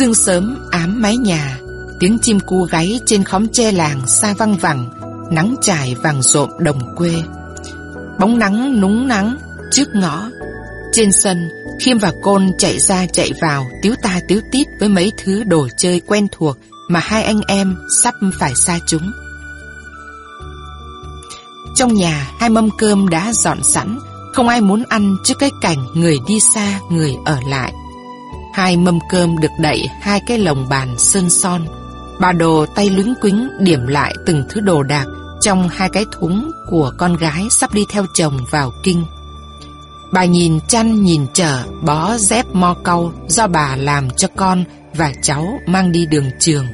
Sương sớm ám mái nhà, tiếng chim cu gáy trên khóm tre làng xa văng vẳng, nắng trải vàng rộm đồng quê. Bóng nắng núng nắng trước ngõ. Trên sân, Khiêm và Côn chạy ra chạy vào, tiếu ta tiếu tít với mấy thứ đồ chơi quen thuộc mà hai anh em sắp phải xa chúng. Trong nhà, hai mâm cơm đã dọn sẵn, không ai muốn ăn trước cái cảnh người đi xa, người ở lại. Hai mâm cơm được đậy, hai cái lồng bàn sơn son. Bà đồ tay lúng quính điểm lại từng thứ đồ đạc trong hai cái thúng của con gái sắp đi theo chồng vào kinh. Bà nhìn chăn, nhìn chở bó dép mo cau do bà làm cho con và cháu mang đi đường trường.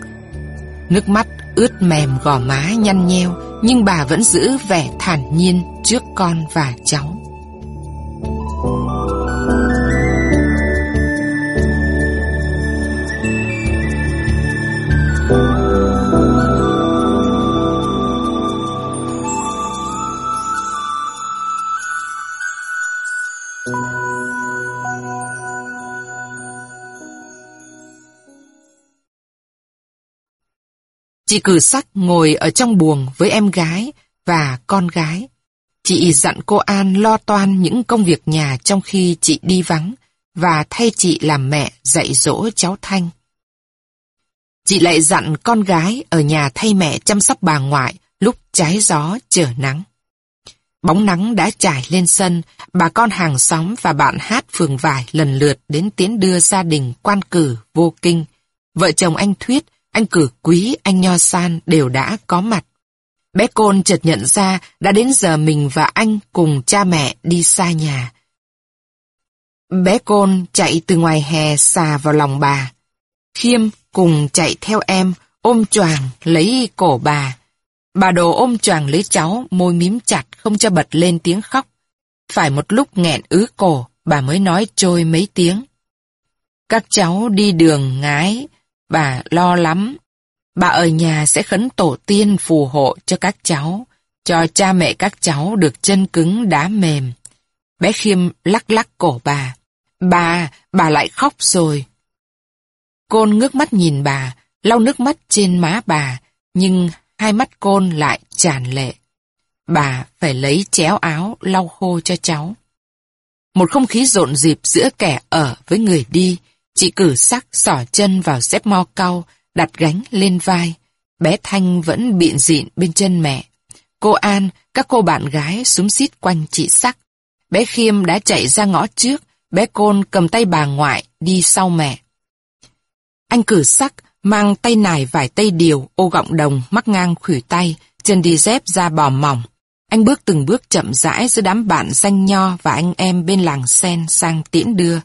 Nước mắt ướt mềm gò má nhăn nheo, nhưng bà vẫn giữ vẻ thản nhiên trước con và cháu. Chị cử sắc ngồi ở trong buồng với em gái và con gái. Chị dặn cô An lo toan những công việc nhà trong khi chị đi vắng và thay chị làm mẹ dạy dỗ cháu Thanh. Chị lại dặn con gái ở nhà thay mẹ chăm sóc bà ngoại lúc trái gió trở nắng. Bóng nắng đã trải lên sân, bà con hàng xóm và bạn hát phường vải lần lượt đến tiến đưa gia đình quan cử vô kinh. Vợ chồng anh Thuyết anh cử quý, anh Nho San đều đã có mặt. Bé Côn chợt nhận ra đã đến giờ mình và anh cùng cha mẹ đi xa nhà. Bé Côn chạy từ ngoài hè xà vào lòng bà. Khiêm cùng chạy theo em, ôm choàng lấy cổ bà. Bà đồ ôm choàng lấy cháu, môi mím chặt không cho bật lên tiếng khóc. Phải một lúc nghẹn ứ cổ, bà mới nói trôi mấy tiếng. Các cháu đi đường ngái, Bà lo lắm. Bà ở nhà sẽ khấn tổ tiên phù hộ cho các cháu, cho cha mẹ các cháu được chân cứng đá mềm. Bé Khiêm lắc lắc cổ bà. Bà, bà lại khóc rồi. Côn ngước mắt nhìn bà, lau nước mắt trên má bà, nhưng hai mắt côn lại tràn lệ. Bà phải lấy chéo áo lau khô cho cháu. Một không khí rộn rịp giữa kẻ ở với người đi, Chị cử sắc sỏ chân vào xếp mo cau, đặt gánh lên vai. Bé Thanh vẫn biện dịn bên chân mẹ. Cô An, các cô bạn gái súng xít quanh chị sắc. Bé Khiêm đã chạy ra ngõ trước, bé Côn cầm tay bà ngoại đi sau mẹ. Anh cử sắc, mang tay nải vải tay điều, ô gọng đồng, mắc ngang khủy tay, chân đi dép ra bò mỏng. Anh bước từng bước chậm rãi giữa đám bạn danh nho và anh em bên làng sen sang tiễn đưa.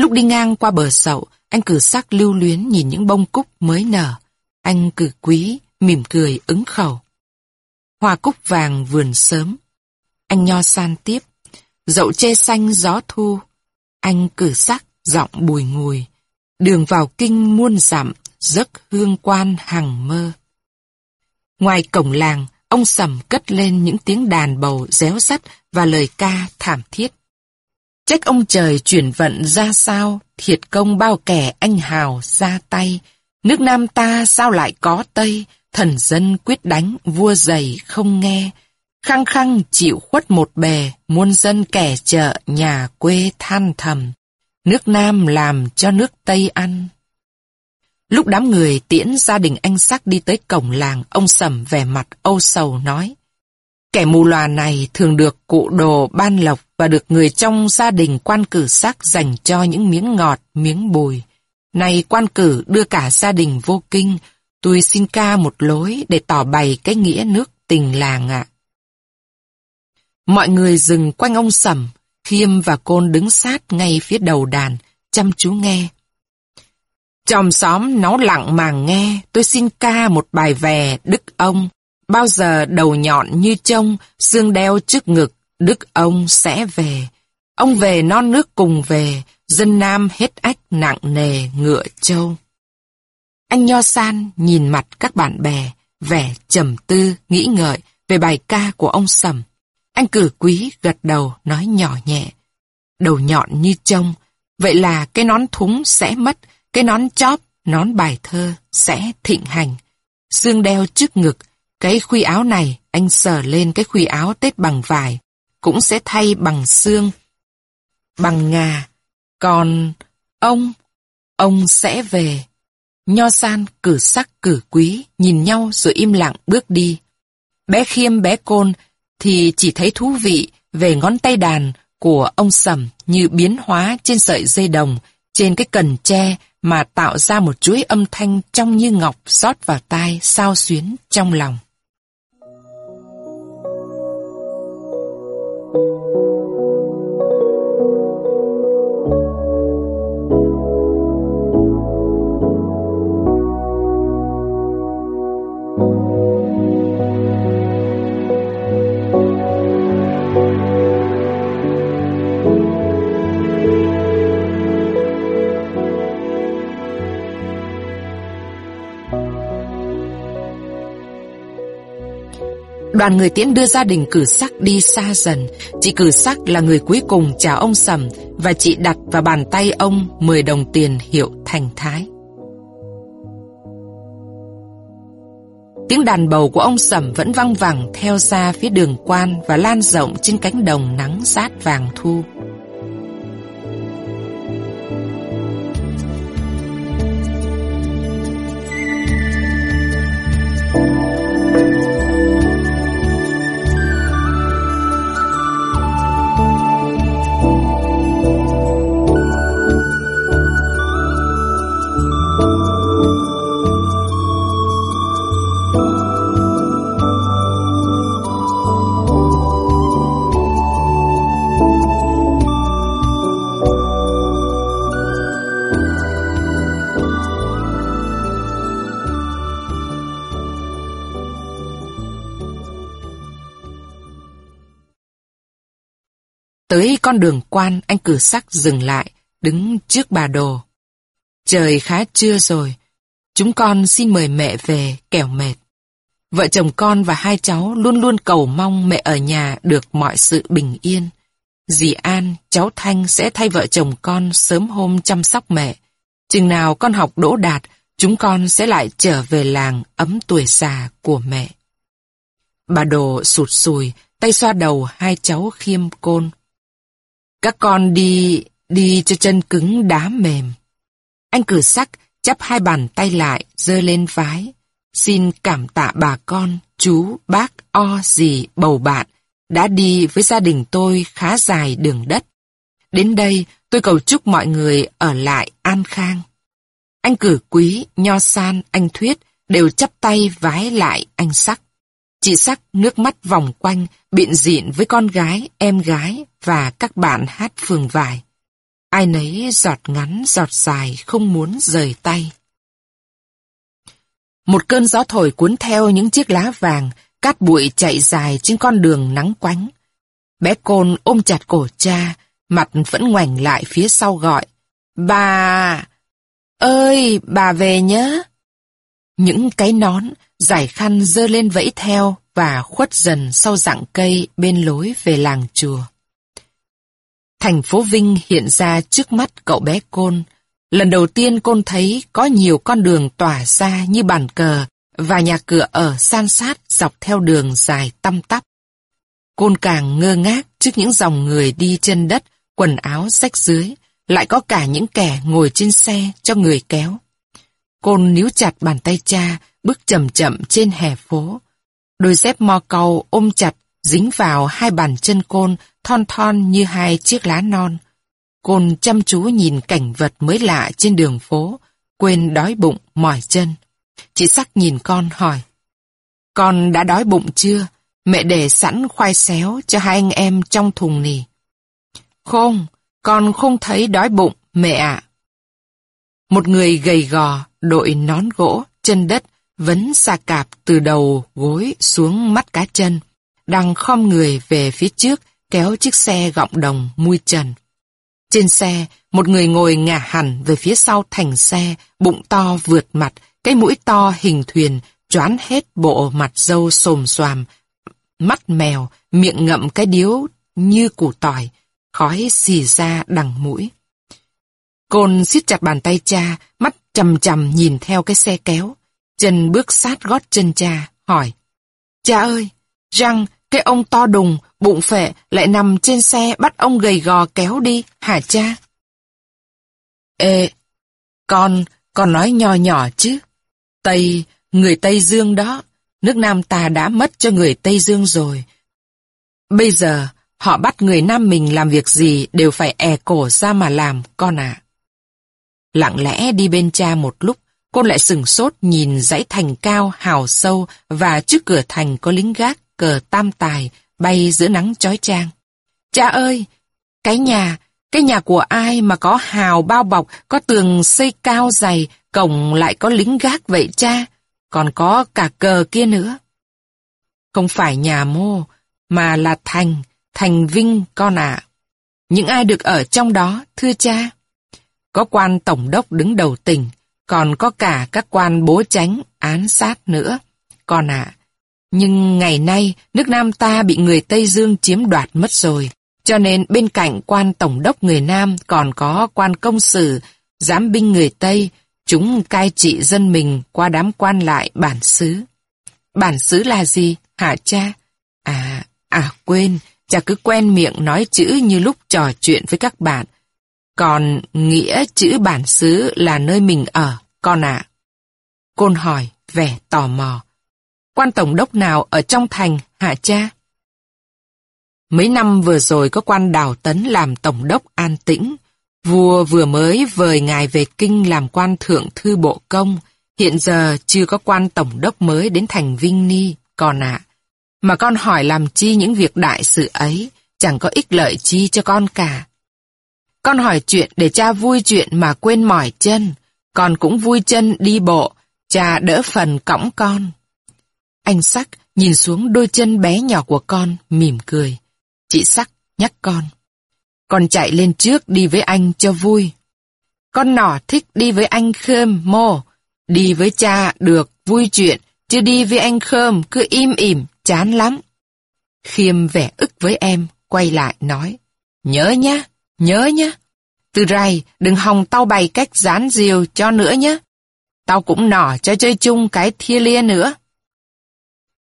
Lúc đi ngang qua bờ sậu, anh cử sắc lưu luyến nhìn những bông cúc mới nở. Anh cử quý, mỉm cười ứng khẩu. Hoa cúc vàng vườn sớm. Anh nho san tiếp. Dậu chê xanh gió thu. Anh cử sắc, giọng bùi ngùi. Đường vào kinh muôn dặm, giấc hương quan hằng mơ. Ngoài cổng làng, ông sầm cất lên những tiếng đàn bầu réo rắt và lời ca thảm thiết. Trách ông trời chuyển vận ra sao, thiệt công bao kẻ anh hào ra tay. Nước Nam ta sao lại có Tây, thần dân quyết đánh, vua dày không nghe. Khăng khăng chịu khuất một bề, muôn dân kẻ chợ, nhà quê than thầm. Nước Nam làm cho nước Tây ăn. Lúc đám người tiễn gia đình anh sắc đi tới cổng làng, ông Sầm vẻ mặt âu sầu nói. Kẻ mù lòa này thường được cụ đồ ban lộc và được người trong gia đình quan cử sắc dành cho những miếng ngọt, miếng bùi. Này quan cử đưa cả gia đình vô kinh, tôi xin ca một lối để tỏ bày cái nghĩa nước tình làng ạ. Mọi người dừng quanh ông Sầm, Khiêm và Côn đứng sát ngay phía đầu đàn, chăm chú nghe. Chòm xóm nó lặng màng nghe, tôi xin ca một bài về đức ông, bao giờ đầu nhọn như trông, xương đeo trước ngực, đức ông sẽ về. Ông về non nước cùng về, dân Nam hết ách nặng nề ngựa châu. Anh Nho San nhìn mặt các bạn bè, vẻ trầm tư, nghĩ ngợi về bài ca của ông Sầm. Anh cử quý gật đầu nói nhỏ nhẹ. Đầu nhọn như trông, vậy là cái nón thúng sẽ mất, cái nón chóp nón bài thơ sẽ thịnh hành. Xương đeo trước ngực, cái khuy áo này anh sờ lên cái khuy áo tết bằng vải, cũng sẽ thay bằng xương, bằng ngà. Còn ông, ông sẽ về. Nho san cử sắc cử quý, nhìn nhau rồi im lặng bước đi. Bé khiêm bé côn thì chỉ thấy thú vị về ngón tay đàn của ông Sầm như biến hóa trên sợi dây đồng, trên cái cần tre mà tạo ra một chuỗi âm thanh trong như ngọc rót vào tai sao xuyến trong lòng. Đoàn người tiễn đưa gia đình cử sắc đi xa dần. Chị cử sắc là người cuối cùng chào ông Sầm và chị đặt vào bàn tay ông 10 đồng tiền hiệu thành thái. Tiếng đàn bầu của ông Sầm vẫn văng vẳng theo ra phía đường quan và lan rộng trên cánh đồng nắng rát vàng thu. Con đường quan, anh cử sắc dừng lại, đứng trước bà đồ. Trời khá trưa rồi, chúng con xin mời mẹ về, kẻo mệt. Vợ chồng con và hai cháu luôn luôn cầu mong mẹ ở nhà được mọi sự bình yên. Dì An, cháu Thanh sẽ thay vợ chồng con sớm hôm chăm sóc mẹ. Chừng nào con học đỗ đạt, chúng con sẽ lại trở về làng ấm tuổi già của mẹ. Bà Đồ sụt sùi, tay xoa đầu hai cháu khiêm côn. Các con đi, đi cho chân cứng đá mềm. Anh cử sắc, chắp hai bàn tay lại, dơ lên vái. Xin cảm tạ bà con, chú, bác, o, dì, bầu bạn, đã đi với gia đình tôi khá dài đường đất. Đến đây, tôi cầu chúc mọi người ở lại an khang. Anh cử quý, nho san, anh thuyết đều chắp tay vái lại anh sắc. Chị sắc nước mắt vòng quanh, biện diện với con gái, em gái và các bạn hát phường vải. Ai nấy giọt ngắn giọt dài không muốn rời tay. Một cơn gió thổi cuốn theo những chiếc lá vàng, cát bụi chạy dài trên con đường nắng quánh. Bé Côn ôm chặt cổ cha, mặt vẫn ngoảnh lại phía sau gọi. Bà! Ơi, bà về nhớ! Những cái nón, giải khăn dơ lên vẫy theo và khuất dần sau rặng cây bên lối về làng chùa. Thành phố Vinh hiện ra trước mắt cậu bé Côn. Lần đầu tiên Côn thấy có nhiều con đường tỏa ra như bàn cờ và nhà cửa ở san sát dọc theo đường dài tăm tắp. Côn càng ngơ ngác trước những dòng người đi trên đất, quần áo rách dưới, lại có cả những kẻ ngồi trên xe cho người kéo. Côn níu chặt bàn tay cha, bước chậm chậm trên hè phố. Đôi dép mo cầu ôm chặt, dính vào hai bàn chân côn, thon thon như hai chiếc lá non. Côn chăm chú nhìn cảnh vật mới lạ trên đường phố, quên đói bụng, mỏi chân. Chị sắc nhìn con hỏi. Con đã đói bụng chưa? Mẹ để sẵn khoai xéo cho hai anh em trong thùng nì. Không, con không thấy đói bụng, mẹ ạ. Một người gầy gò, đội nón gỗ, chân đất, vấn xà cạp từ đầu gối xuống mắt cá chân, đang khom người về phía trước kéo chiếc xe gọng đồng mui trần. Trên xe, một người ngồi ngả hẳn về phía sau thành xe, bụng to vượt mặt, cái mũi to hình thuyền, choán hết bộ mặt dâu xồm xoàm, mắt mèo, miệng ngậm cái điếu như củ tỏi, khói xì ra đằng mũi. Côn siết chặt bàn tay cha, mắt chầm chầm nhìn theo cái xe kéo. Chân bước sát gót chân cha, hỏi. Cha ơi, răng, cái ông to đùng, bụng phệ lại nằm trên xe bắt ông gầy gò kéo đi, hả cha? Ê, con, con nói nhỏ nhỏ chứ. Tây, người Tây Dương đó, nước Nam ta đã mất cho người Tây Dương rồi. Bây giờ, họ bắt người Nam mình làm việc gì đều phải è cổ ra mà làm, con ạ. Lặng lẽ đi bên cha một lúc, cô lại sừng sốt nhìn dãy thành cao, hào sâu và trước cửa thành có lính gác, cờ tam tài, bay giữa nắng chói chang. Cha ơi, cái nhà, cái nhà của ai mà có hào bao bọc, có tường xây cao dày, cổng lại có lính gác vậy cha, còn có cả cờ kia nữa. Không phải nhà mô, mà là thành, thành vinh con ạ. Những ai được ở trong đó, thưa cha? Có quan tổng đốc đứng đầu tỉnh, còn có cả các quan bố chánh, án sát nữa. Con ạ, nhưng ngày nay nước Nam ta bị người Tây Dương chiếm đoạt mất rồi. Cho nên bên cạnh quan tổng đốc người Nam còn có quan công sử, giám binh người Tây, chúng cai trị dân mình qua đám quan lại bản xứ. Bản xứ là gì, hả cha? À, à quên, cha cứ quen miệng nói chữ như lúc trò chuyện với các bạn. Còn nghĩa chữ bản xứ là nơi mình ở, con ạ. Côn hỏi, vẻ tò mò. Quan tổng đốc nào ở trong thành, hả cha? Mấy năm vừa rồi có quan Đào Tấn làm tổng đốc an tĩnh. Vua vừa mới vời ngài về kinh làm quan thượng thư bộ công. Hiện giờ chưa có quan tổng đốc mới đến thành Vinh Ni, con ạ. Mà con hỏi làm chi những việc đại sự ấy, chẳng có ích lợi chi cho con cả. Con hỏi chuyện để cha vui chuyện mà quên mỏi chân, con cũng vui chân đi bộ, cha đỡ phần cõng con. Anh Sắc nhìn xuống đôi chân bé nhỏ của con, mỉm cười. Chị Sắc nhắc con. Con chạy lên trước đi với anh cho vui. Con nỏ thích đi với anh Khơm, mô. Đi với cha được, vui chuyện, chứ đi với anh Khơm cứ im ỉm, chán lắm. Khiêm vẻ ức với em, quay lại nói. Nhớ nhá, nhớ nhá. Từ rày, đừng hòng tao bày cách dán diều cho nữa nhá. Tao cũng nỏ cho chơi chung cái thia lia nữa.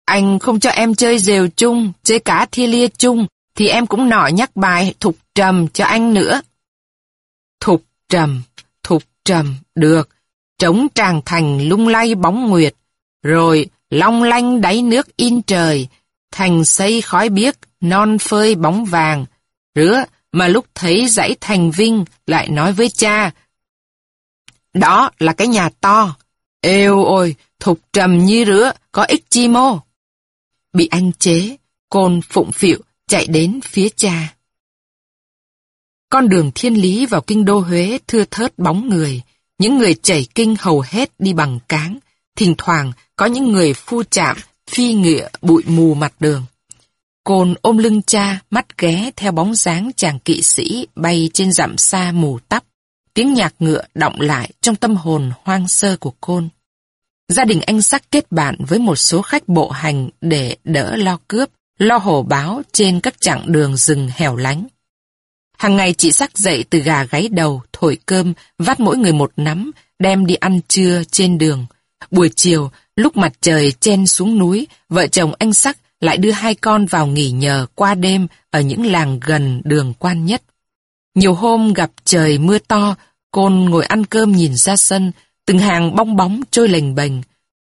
Anh không cho em chơi rều chung, chơi cá thia lia chung, thì em cũng nỏ nhắc bài thục trầm cho anh nữa. Thục trầm, thục trầm, được. Trống tràng thành lung lay bóng nguyệt, rồi long lanh đáy nước in trời, thành xây khói biếc, non phơi bóng vàng. Rứa, mà lúc thấy dãy thành vinh lại nói với cha. Đó là cái nhà to. Êu ôi, thục trầm như rứa, có ích chi mô. Bị anh chế, côn phụng phịu chạy đến phía cha. Con đường thiên lý vào kinh đô Huế thưa thớt bóng người, những người chảy kinh hầu hết đi bằng cáng, thỉnh thoảng có những người phu chạm, phi ngựa bụi mù mặt đường. Cồn ôm lưng cha, mắt ghé theo bóng dáng chàng kỵ sĩ bay trên dặm xa mù tắp. Tiếng nhạc ngựa động lại trong tâm hồn hoang sơ của Côn. Gia đình anh sắc kết bạn với một số khách bộ hành để đỡ lo cướp, lo hổ báo trên các chặng đường rừng hẻo lánh. Hàng ngày chị sắc dậy từ gà gáy đầu, thổi cơm, vắt mỗi người một nắm, đem đi ăn trưa trên đường. Buổi chiều, lúc mặt trời chen xuống núi, vợ chồng anh sắc lại đưa hai con vào nghỉ nhờ qua đêm ở những làng gần đường quan nhất. Nhiều hôm gặp trời mưa to, Côn ngồi ăn cơm nhìn ra sân, từng hàng bong bóng trôi lềnh bềnh.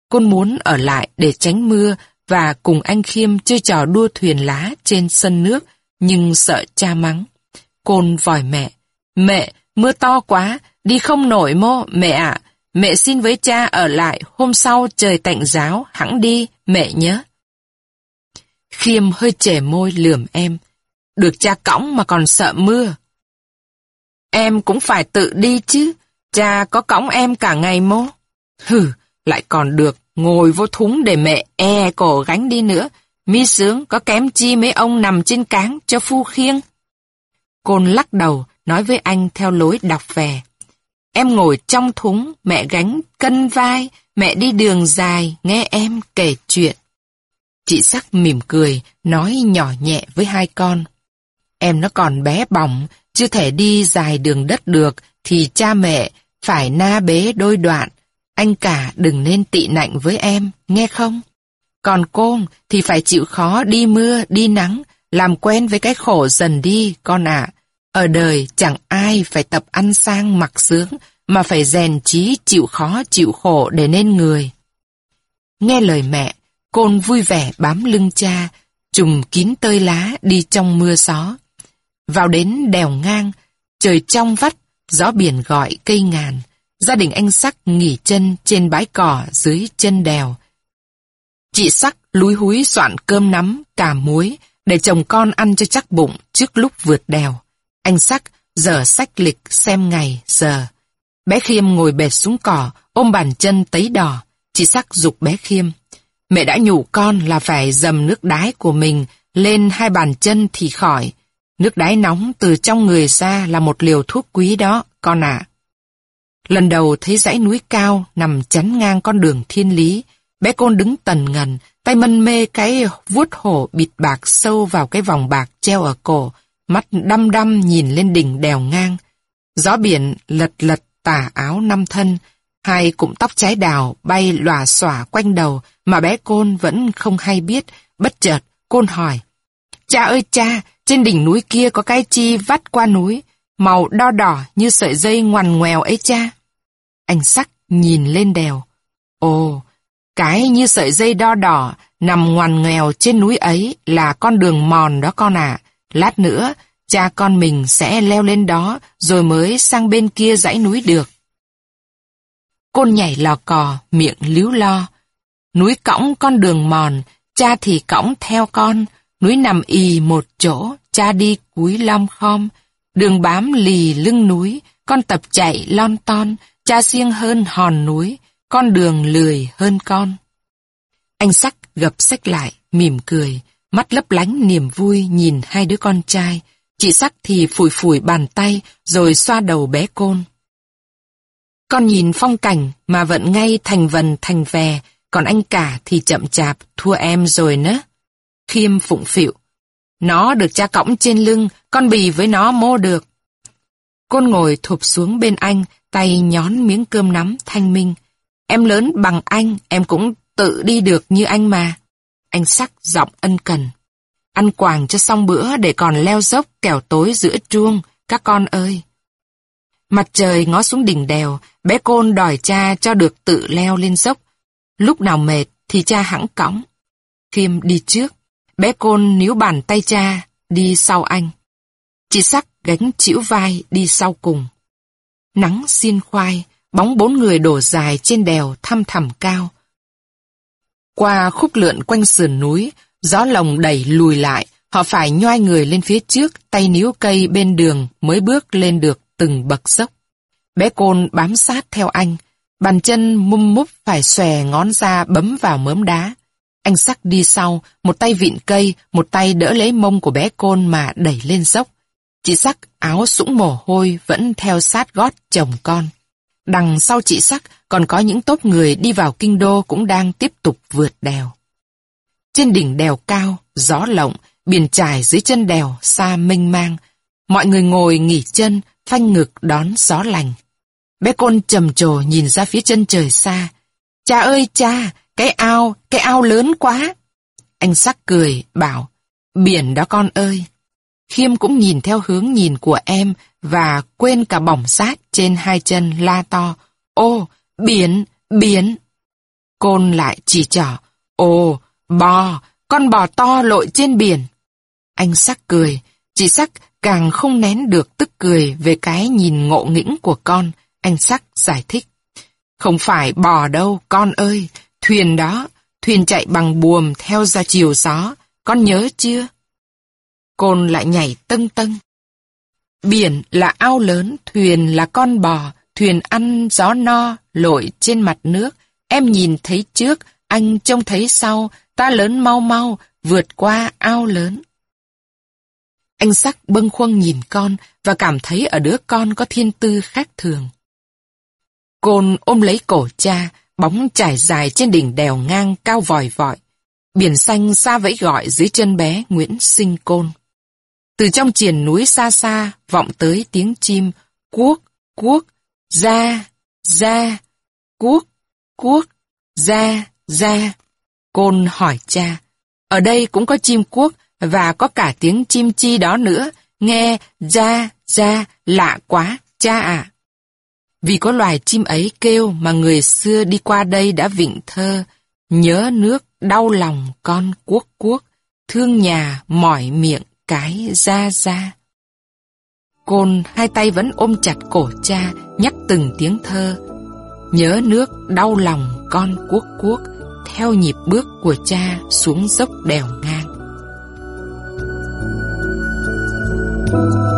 Côn muốn ở lại để tránh mưa và cùng anh Khiêm chơi trò đua thuyền lá trên sân nước, nhưng sợ cha mắng. Côn vòi mẹ. Mẹ, mưa to quá, đi không nổi mô, mẹ ạ. Mẹ xin với cha ở lại, hôm sau trời tạnh giáo, hẳn đi, mẹ nhớ. Khiêm hơi trẻ môi lườm em. Được cha cõng mà còn sợ mưa. Em cũng phải tự đi chứ, cha có cõng em cả ngày mô. Hừ, lại còn được, ngồi vô thúng để mẹ e cổ gánh đi nữa. Mi sướng có kém chi mấy ông nằm trên cáng cho phu khiêng. Côn lắc đầu, nói với anh theo lối đọc về. Em ngồi trong thúng, mẹ gánh cân vai, mẹ đi đường dài, nghe em kể chuyện. Chị sắc mỉm cười, nói nhỏ nhẹ với hai con. Em nó còn bé bỏng, chưa thể đi dài đường đất được, thì cha mẹ phải na bế đôi đoạn. Anh cả đừng nên tị nạnh với em, nghe không? Còn cô thì phải chịu khó đi mưa, đi nắng, làm quen với cái khổ dần đi, con ạ. Ở đời chẳng ai phải tập ăn sang mặc sướng, mà phải rèn trí chịu khó chịu khổ để nên người. Nghe lời mẹ, côn vui vẻ bám lưng cha, trùm kín tơi lá đi trong mưa gió. Vào đến đèo ngang, trời trong vắt, gió biển gọi cây ngàn. Gia đình anh Sắc nghỉ chân trên bãi cỏ dưới chân đèo. Chị Sắc lúi húi soạn cơm nắm, cà muối, để chồng con ăn cho chắc bụng trước lúc vượt đèo. Anh Sắc giờ sách lịch xem ngày, giờ. Bé Khiêm ngồi bệt xuống cỏ, ôm bàn chân tấy đỏ. Chị Sắc dục bé Khiêm. Mẹ đã nhủ con là phải dầm nước đái của mình lên hai bàn chân thì khỏi. Nước đái nóng từ trong người ra là một liều thuốc quý đó, con ạ. Lần đầu thấy dãy núi cao nằm chắn ngang con đường thiên lý, bé côn đứng tần ngần, tay mân mê cái vuốt hổ bịt bạc sâu vào cái vòng bạc treo ở cổ, mắt đăm đăm nhìn lên đỉnh đèo ngang. Gió biển lật lật tà áo năm thân, hai cụm tóc trái đào bay lòa xòa quanh đầu mà bé Côn vẫn không hay biết, bất chợt, Côn hỏi. Cha ơi cha, trên đỉnh núi kia có cái chi vắt qua núi, màu đo đỏ như sợi dây ngoằn ngoèo ấy cha. Anh sắc nhìn lên đèo. Ồ, cái như sợi dây đo đỏ nằm ngoằn ngoèo trên núi ấy là con đường mòn đó con ạ. Lát nữa, cha con mình sẽ leo lên đó rồi mới sang bên kia dãy núi được. Côn nhảy lò cò, miệng líu lo. Núi cõng con đường mòn, cha thì cõng theo con. Núi nằm ì một chỗ, cha đi cúi lom khom. Đường bám lì lưng núi, con tập chạy lon ton, cha siêng hơn hòn núi, con đường lười hơn con. Anh sắc gập sách lại, mỉm cười, mắt lấp lánh niềm vui nhìn hai đứa con trai. Chị sắc thì phủi phủi bàn tay rồi xoa đầu bé côn. Con nhìn phong cảnh mà vẫn ngay thành vần thành vè, còn anh cả thì chậm chạp thua em rồi nớ. Khiêm phụng phịu. Nó được cha cõng trên lưng, con bì với nó mô được. Côn ngồi thụp xuống bên anh, tay nhón miếng cơm nắm thanh minh. Em lớn bằng anh, em cũng tự đi được như anh mà. Anh sắc giọng ân cần. Ăn quàng cho xong bữa để còn leo dốc kẻo tối giữa chuông, các con ơi. Mặt trời ngó xuống đỉnh đèo, bé Côn đòi cha cho được tự leo lên dốc. Lúc nào mệt thì cha hãng cõng. Khiêm đi trước, bé Côn níu bàn tay cha, đi sau anh. Chị Sắc gánh chịu vai đi sau cùng. Nắng xiên khoai, bóng bốn người đổ dài trên đèo thăm thẳm cao. Qua khúc lượn quanh sườn núi, gió lồng đẩy lùi lại, họ phải nhoai người lên phía trước, tay níu cây bên đường mới bước lên được từng bậc dốc. Bé Côn bám sát theo anh, bàn chân mum múp phải xòe ngón ra bấm vào mớm đá. Anh sắc đi sau, một tay vịn cây, một tay đỡ lấy mông của bé Côn mà đẩy lên dốc. Chị sắc áo sũng mồ hôi vẫn theo sát gót chồng con. Đằng sau chị sắc còn có những tốp người đi vào kinh đô cũng đang tiếp tục vượt đèo. Trên đỉnh đèo cao, gió lộng, biển trải dưới chân đèo xa mênh mang. Mọi người ngồi nghỉ chân, phanh ngực đón gió lành. Bé Côn trầm trồ nhìn ra phía chân trời xa. Cha ơi cha, cái ao, cái ao lớn quá. Anh sắc cười, bảo, biển đó con ơi. Khiêm cũng nhìn theo hướng nhìn của em và quên cả bỏng sát trên hai chân la to. Ô, biển, biển. Côn lại chỉ trỏ. Ồ, bò, con bò to lội trên biển. Anh sắc cười, chị sắc càng không nén được tức cười về cái nhìn ngộ nghĩnh của con. Anh sắc giải thích. Không phải bò đâu, con ơi, thuyền đó, thuyền chạy bằng buồm theo ra chiều gió, con nhớ chưa? Côn lại nhảy tâng tâng. Biển là ao lớn, thuyền là con bò, thuyền ăn gió no, lội trên mặt nước. Em nhìn thấy trước, anh trông thấy sau, ta lớn mau mau, vượt qua ao lớn. Anh sắc bâng khuâng nhìn con và cảm thấy ở đứa con có thiên tư khác thường. Côn ôm lấy cổ cha, bóng trải dài trên đỉnh đèo ngang cao vòi vọi. Biển xanh xa vẫy gọi dưới chân bé Nguyễn Sinh Côn. Từ trong triền núi xa xa vọng tới tiếng chim cuốc, cuốc, ra, ra, cuốc, cuốc, ra, ra. Côn hỏi cha, ở đây cũng có chim cuốc và có cả tiếng chim chi đó nữa, nghe ra, ra, lạ quá, cha ạ. Vì có loài chim ấy kêu mà người xưa đi qua đây đã vịnh thơ, nhớ nước, đau lòng con cuốc cuốc, thương nhà, mỏi miệng, cái ra ra. Côn hai tay vẫn ôm chặt cổ cha, nhắc từng tiếng thơ. Nhớ nước, đau lòng con cuốc cuốc, theo nhịp bước của cha xuống dốc đèo ngang. Thank you.